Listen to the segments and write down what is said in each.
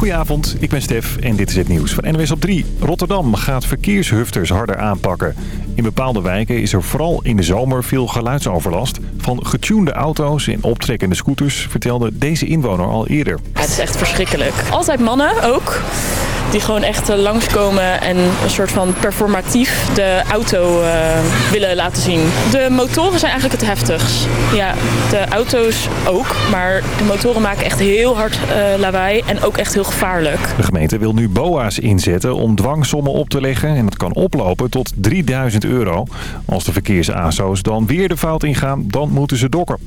Goedenavond, ik ben Stef en dit is het nieuws van NWS op 3. Rotterdam gaat verkeershufters harder aanpakken. In bepaalde wijken is er vooral in de zomer veel geluidsoverlast. Van getunede auto's en optrekkende scooters vertelde deze inwoner al eerder. het is echt verschrikkelijk. Altijd mannen ook. Die gewoon echt eh, langskomen en een soort van performatief de auto eh, willen laten zien. De motoren zijn eigenlijk het heftigst. Ja, de auto's ook. Maar de motoren maken echt heel hard uh, lawaai en ook echt heel gevaarlijk. De gemeente wil nu BOA's inzetten om dwangsommen op te leggen. En dat kan oplopen tot 3000 euro. Als de verkeersaso's dan weer de fout ingaan, dan moeten ze dokken.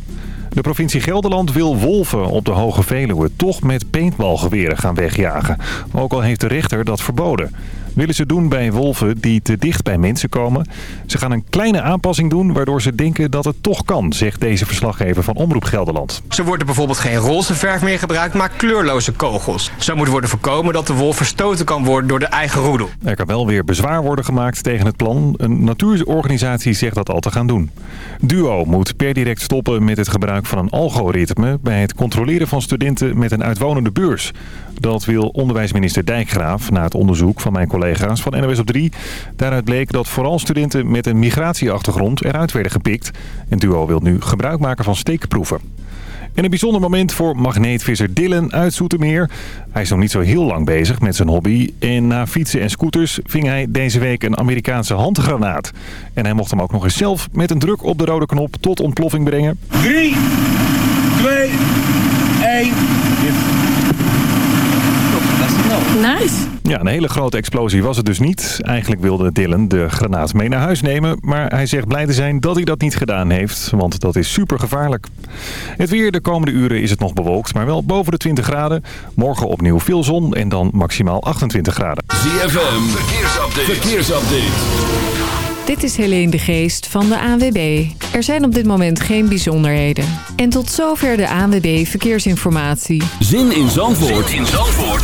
De provincie Gelderland wil wolven op de Hoge Veluwe toch met paintballgeweren gaan wegjagen. Ook al heeft de rechter dat verboden willen ze doen bij wolven die te dicht bij mensen komen. Ze gaan een kleine aanpassing doen waardoor ze denken dat het toch kan, zegt deze verslaggever van Omroep Gelderland. Ze worden bijvoorbeeld geen roze verf meer gebruikt, maar kleurloze kogels. Zo moet worden voorkomen dat de wolf verstoten kan worden door de eigen roedel. Er kan wel weer bezwaar worden gemaakt tegen het plan. Een natuurorganisatie zegt dat al te gaan doen. Duo moet per direct stoppen met het gebruik van een algoritme... bij het controleren van studenten met een uitwonende beurs. Dat wil onderwijsminister Dijkgraaf na het onderzoek van mijn collega's van NOS op 3. Daaruit bleek dat vooral studenten met een migratieachtergrond eruit werden gepikt. En Duo wil nu gebruik maken van steekproeven. En een bijzonder moment voor magneetvisser Dylan uit Zoetermeer. Hij is nog niet zo heel lang bezig met zijn hobby. En na fietsen en scooters ving hij deze week een Amerikaanse handgranaat. En hij mocht hem ook nog eens zelf met een druk op de rode knop tot ontploffing brengen. 3, 2, 1... Nice. Ja, een hele grote explosie was het dus niet. Eigenlijk wilde Dylan de granaat mee naar huis nemen. Maar hij zegt blij te zijn dat hij dat niet gedaan heeft. Want dat is super gevaarlijk. Het weer de komende uren is het nog bewolkt. Maar wel boven de 20 graden. Morgen opnieuw veel zon en dan maximaal 28 graden. ZFM, verkeersupdate. verkeersupdate. Dit is Helene de Geest van de ANWB. Er zijn op dit moment geen bijzonderheden. En tot zover de ANWB Verkeersinformatie. Zin in Zandvoort, zin in Zandvoort.